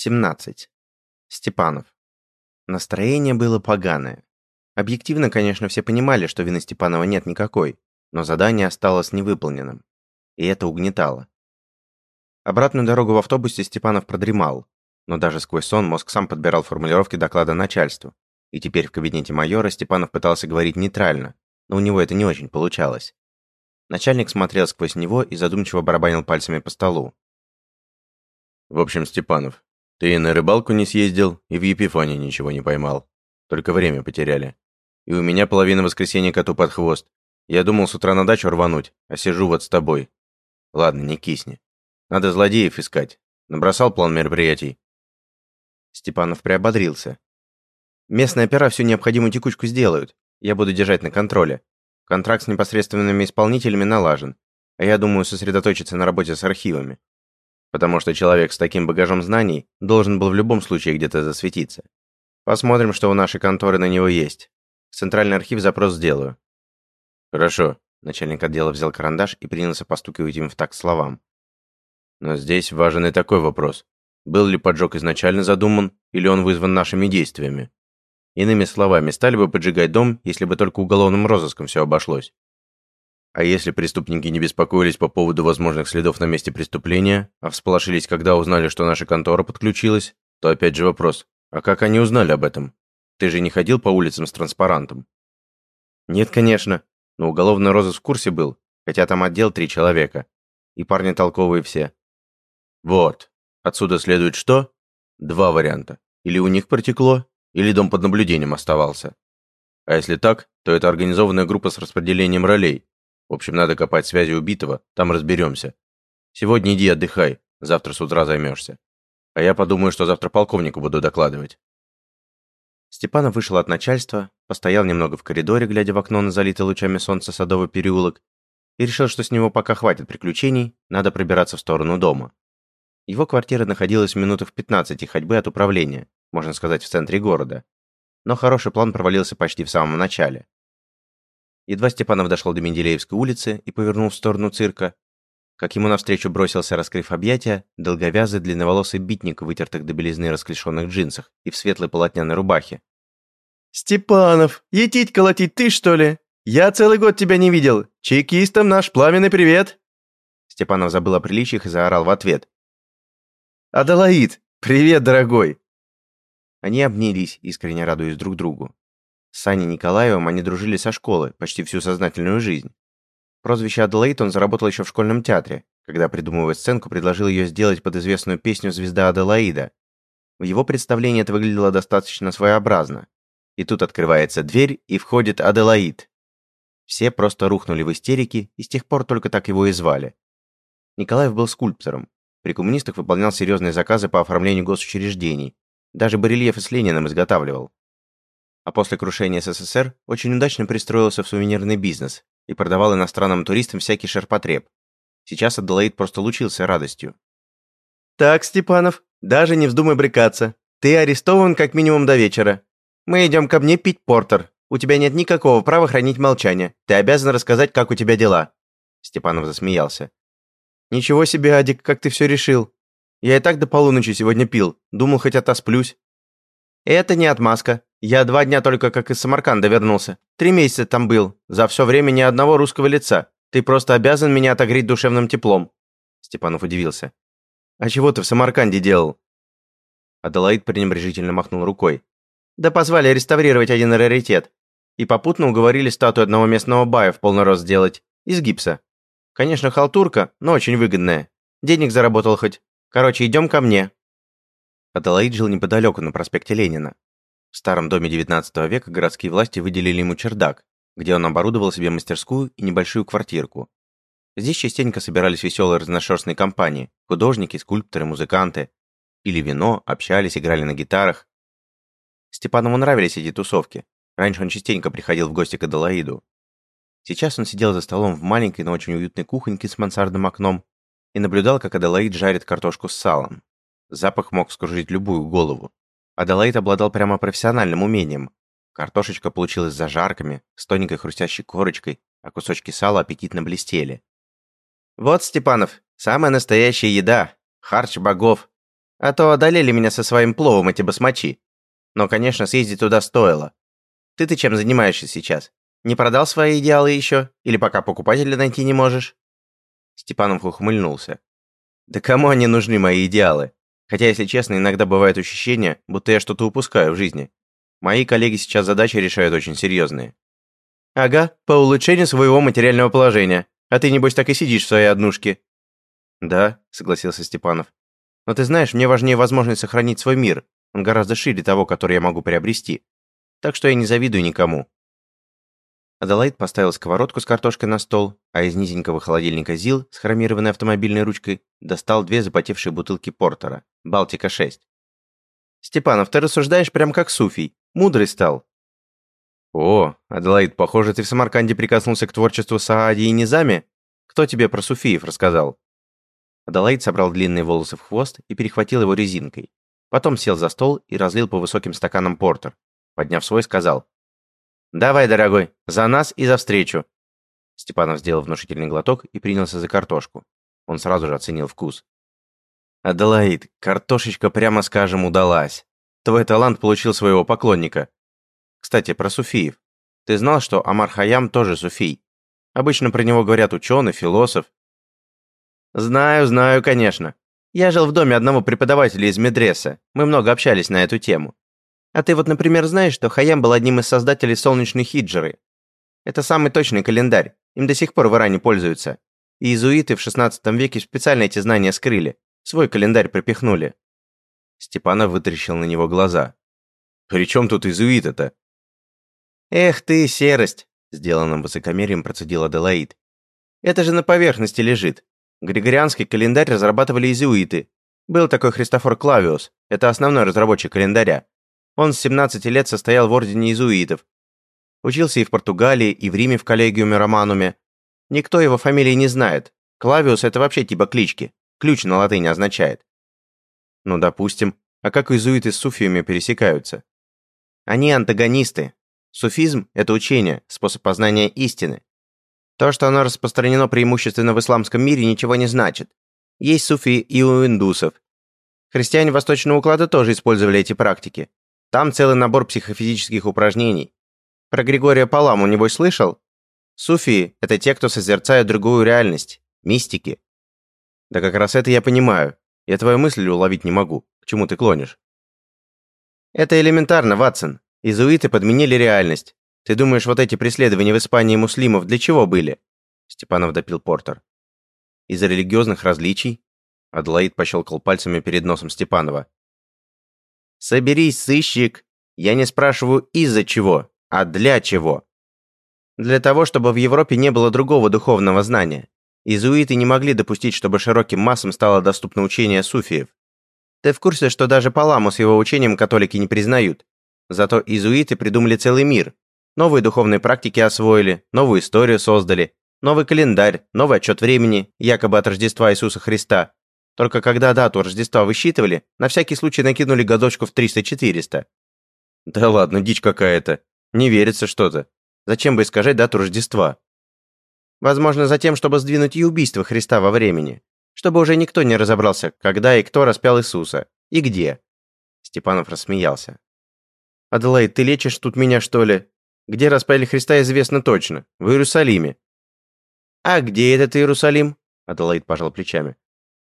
17. Степанов. Настроение было поганое. Объективно, конечно, все понимали, что вины Степанова нет никакой, но задание осталось невыполненным. И это угнетало. Обратную дорогу в автобусе Степанов продремал, но даже сквозь сон мозг сам подбирал формулировки доклада начальству. И теперь в кабинете майора Степанов пытался говорить нейтрально, но у него это не очень получалось. Начальник смотрел сквозь него и задумчиво барабанил пальцами по столу. «В общем, Степанов, ты на рыбалку не съездил, и в Епифане ничего не поймал. Только время потеряли. И у меня половина воскресенья коту под хвост. Я думал с утра на дачу рвануть, а сижу вот с тобой. Ладно, не кисни. Надо злодеев искать. Набросал план мероприятий?» Степанов приободрился. «Местные опера всю необходимую текучку сделают. Я буду держать на контроле. Контракт с непосредственными исполнителями налажен. А я думаю сосредоточиться на работе с архивами потому что человек с таким багажом знаний должен был в любом случае где-то засветиться. Посмотрим, что у нашей конторы на него есть. В центральный архив запрос сделаю. Хорошо. Начальник отдела взял карандаш и принялся постукивать им в такт словам. Но здесь важен и такой вопрос. Был ли поджог изначально задуман, или он вызван нашими действиями? Иными словами, стали бы поджигать дом, если бы только уголовным розыском все обошлось. А если преступники не беспокоились по поводу возможных следов на месте преступления, а всполошились, когда узнали, что наша контора подключилась, то опять же вопрос, а как они узнали об этом? Ты же не ходил по улицам с транспарантом? Нет, конечно, но уголовный розыск в курсе был, хотя там отдел три человека. И парни толковые все. Вот. Отсюда следует что? Два варианта. Или у них протекло, или дом под наблюдением оставался. А если так, то это организованная группа с распределением ролей, в общем, надо копать связи убитого, там разберемся. Сегодня иди отдыхай, завтра с утра займешься. А я подумаю, что завтра полковнику буду докладывать». Степанов вышел от начальства, постоял немного в коридоре, глядя в окно на залитый лучами солнца садовый переулок, и решил, что с него пока хватит приключений, надо пробираться в сторону дома. Его квартира находилась в минутах в 15 ходьбы от управления, можно сказать, в центре города. Но хороший план провалился почти в самом начале. Едва Степанов дошел до Менделеевской улицы и повернул в сторону цирка, как ему навстречу бросился, раскрыв объятия, долговязый длинноволосый битник в вытертых до белизны расклешенных джинсах и в светлой полотняной рубахе. «Степанов, етить колотить ты, что ли? Я целый год тебя не видел. Чекистам наш пламенный привет!» Степанов забыл о приличиях и заорал в ответ. «Аделаид, привет, дорогой!» Они обнялись, искренне радуясь друг другу. С Саней Николаевым они дружили со школы почти всю сознательную жизнь. Прозвище Аделаид он заработал еще в школьном театре, когда, придумывая сценку, предложил ее сделать под известную песню «Звезда Аделаида». В его представлении это выглядело достаточно своеобразно. И тут открывается дверь, и входит Аделаид. Все просто рухнули в истерике, и с тех пор только так его и звали. Николаев был скульптором. При коммунистах выполнял серьезные заказы по оформлению госучреждений. Даже барельефы с Лениным изготавливал а после крушения СССР очень удачно пристроился в сувенирный бизнес и продавал иностранным туристам всякий ширпотреб. Сейчас Аделаид просто лучился радостью. «Так, Степанов, даже не вздумай брекаться. Ты арестован как минимум до вечера. Мы идем ко мне пить портер. У тебя нет никакого права хранить молчание. Ты обязан рассказать, как у тебя дела». Степанов засмеялся. «Ничего себе, Адик, как ты все решил. Я и так до полуночи сегодня пил. Думал, хоть отосплюсь». «Это не отмазка. Я два дня только как из Самарканда вернулся. Три месяца там был. За все время ни одного русского лица. Ты просто обязан меня отогреть душевным теплом». Степанов удивился. «А чего ты в Самарканде делал?» Аделаид пренебрежительно махнул рукой. «Да позвали реставрировать один раритет. И попутно уговорили статую одного местного бая в полный рост сделать. Из гипса. Конечно, халтурка, но очень выгодная. Денег заработал хоть. Короче, идем ко мне». Аделаид жил неподалеку на проспекте Ленина. В старом доме XIX века городские власти выделили ему чердак, где он оборудовал себе мастерскую и небольшую квартирку. Здесь частенько собирались веселые разношерстные компании, художники, скульпторы, музыканты. Пили вино, общались, играли на гитарах. Степанову нравились эти тусовки. Раньше он частенько приходил в гости к Аделаиду. Сейчас он сидел за столом в маленькой, но очень уютной кухоньке с мансардным окном и наблюдал, как Аделаид жарит картошку с салом. Запах мог скружить любую голову. Аделаид обладал прямо профессиональным умением. Картошечка получилась зажарками, с тоненькой хрустящей корочкой, а кусочки сала аппетитно блестели. «Вот, Степанов, самая настоящая еда! Харч богов! А то одолели меня со своим пловом эти басмачи. Но, конечно, съездить туда стоило. Ты-то чем занимаешься сейчас? Не продал свои идеалы еще? Или пока покупателя найти не можешь?» Степанов ухмыльнулся. «Да кому они нужны, мои идеалы? Хотя, если честно, иногда бывает ощущение, будто я что-то упускаю в жизни. Мои коллеги сейчас задачи решают очень серьезные». «Ага, по улучшению своего материального положения. А ты, небось, так и сидишь в своей однушке». «Да», — согласился Степанов. «Но ты знаешь, мне важнее возможность сохранить свой мир. Он гораздо шире того, который я могу приобрести. Так что я не завидую никому. Адалайд поставил сковородку с картошкой на стол, а из низенького холодильника ЗИЛ с хромированной автомобильной ручкой достал две запотевшие бутылки портера, Балтика-6. «Степанов, ты рассуждаешь прям как суфий. Мудрый стал». «О, Аделаид, похоже, ты в Самарканде прикоснулся к творчеству Саади и Низами? Кто тебе про суфиев рассказал?» Адалаид собрал длинные волосы в хвост и перехватил его резинкой. Потом сел за стол и разлил по высоким стаканам портер. Подняв свой, сказал «Давай, дорогой, за нас и за встречу!» Степанов сделал внушительный глоток и принялся за картошку. Он сразу же оценил вкус. «Аделаид, картошечка, прямо скажем, удалась. Твой талант получил своего поклонника. Кстати, про суфиев. Ты знал, что Амар Хаям тоже суфий? Обычно про него говорят ученый, философ». «Знаю, знаю, конечно. Я жил в доме одного преподавателя из медреса. Мы много общались на эту тему. А ты вот, например, знаешь, что Хаям был одним из создателей солнечной хиджры? Это самый точный календарь. Им до сих пор в Иране пользуются. И иезуиты в 16 веке специально эти знания скрыли. Свой календарь пропихнули. Степанов вытаращил на него глаза. «При чем тут иезуит-то?» «Эх ты, серость!» Сделанным высокомерием процедил Аделаид. «Это же на поверхности лежит. Григорианский календарь разрабатывали иезуиты. Был такой Христофор Клавиус. Это основной разработчик календаря. Он с 17 лет состоял в ордене иезуитов. Учился и в Португалии, и в Риме в коллегиуме Романуме. Никто его фамилии не знает. Клавиус – это вообще типа клички. Ключ на латыни означает. Ну, допустим. А как иезуиты с суфиями пересекаются? Они антагонисты. Суфизм – это учение, способ познания истины. То, что оно распространено преимущественно в исламском мире, ничего не значит. Есть суфии и у индусов. Христиане восточного уклада тоже использовали эти практики. Там целый набор психофизических упражнений. Про Григория Паламу, небось, слышал? Суфии – это те, кто созерцают другую реальность. Мистики. Да как раз это я понимаю. Я твою мысль уловить не могу. К чему ты клонишь? Это элементарно, Ватсон. Изуиты подменили реальность. Ты думаешь, вот эти преследования в Испании муслимов для чего были? Степанов допил портер. Из-за религиозных различий? Адлаид пощелкал пальцами перед носом Степанова. «Соберись, сыщик! Я не спрашиваю из-за чего, а для чего. Для того, чтобы в Европе не было другого духовного знания. Изуиты не могли допустить, чтобы широким массам стало доступно учение суфиев. Ты в курсе, что даже Паламу с его учением католики не признают? Зато изуиты придумали целый мир. Новые духовные практики освоили, новую историю создали, новый календарь, новый отчет времени, якобы от Рождества Иисуса Христа, только когда дату Рождества высчитывали, на всякий случай накинули годочку в 300-400. Да ладно, дичь какая-то. Не верится что-то. Зачем бы искажать дату Рождества? Возможно, за тем, чтобы сдвинуть и убийство Христа во времени. Чтобы уже никто не разобрался, когда и кто распял Иисуса. И где. Степанов рассмеялся. «Аделаид, ты лечишь тут меня, что ли? Где распяли Христа, известно точно. В Иерусалиме». «А где этот Иерусалим?» Аделаид пожал плечами.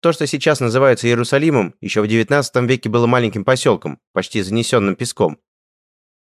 То, что сейчас называется Иерусалимом, еще в XIX веке было маленьким поселком, почти занесенным песком.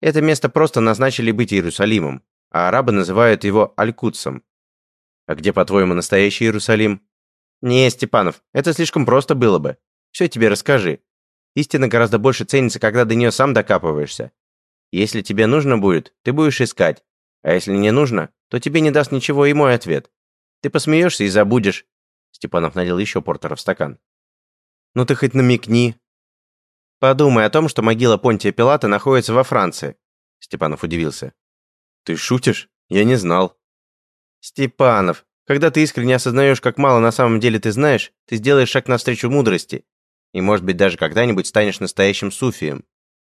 Это место просто назначили быть Иерусалимом, а арабы называют его Аль-Кутсом. А где, по-твоему, настоящий Иерусалим? Не, Степанов, это слишком просто было бы. Все тебе расскажи. Истина гораздо больше ценится, когда до нее сам докапываешься. Если тебе нужно будет, ты будешь искать. А если не нужно, то тебе не даст ничего и мой ответ. Ты посмеешься и забудешь, Степанов налил еще портера в стакан. «Ну ты хоть намекни». «Подумай о том, что могила Понтия Пилата находится во Франции», Степанов удивился. «Ты шутишь? Я не знал». «Степанов, когда ты искренне осознаешь, как мало на самом деле ты знаешь, ты сделаешь шаг навстречу мудрости. И, может быть, даже когда-нибудь станешь настоящим суфием.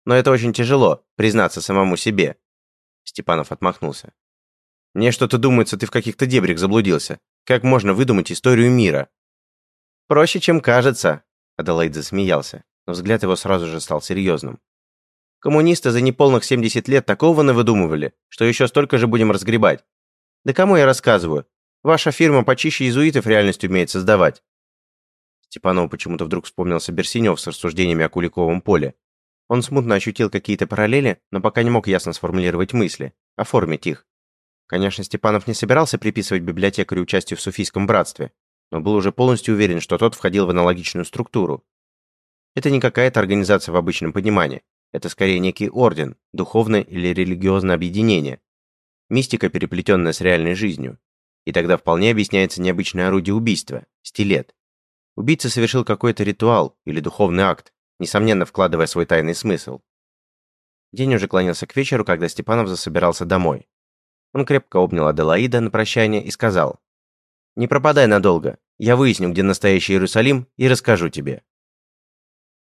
Но это очень тяжело, признаться самому себе». Степанов отмахнулся. «Мне что-то думается, ты в каких-то дебрях заблудился. Как можно выдумать историю мира? Проще, чем кажется. Аделаид засмеялся, но взгляд его сразу же стал серьезным. Коммунисты за неполных 70 лет такого навыдумывали, что еще столько же будем разгребать. Да кому я рассказываю? Ваша фирма почище иезуитов реальность умеет создавать. Степанову почему-то вдруг вспомнился Берсенев с рассуждениями о Куликовом поле. Он смутно ощутил какие-то параллели, но пока не мог ясно сформулировать мысли, оформить их. Конечно, Степанов не собирался приписывать библиотекарю участие в суфийском братстве, но был уже полностью уверен, что тот входил в аналогичную структуру. Это не какая-то организация в обычном понимании, это скорее некий орден, духовное или религиозное объединение. Мистика, переплетенная с реальной жизнью. И тогда вполне объясняется необычное орудие убийства – стилет. Убийца совершил какой-то ритуал или духовный акт, несомненно вкладывая свой тайный смысл. День уже клонился к вечеру, когда Степанов засобирался домой. Он крепко обнял Аделаида на прощание и сказал, «Не пропадай надолго, я выясню, где настоящий Иерусалим, и расскажу тебе».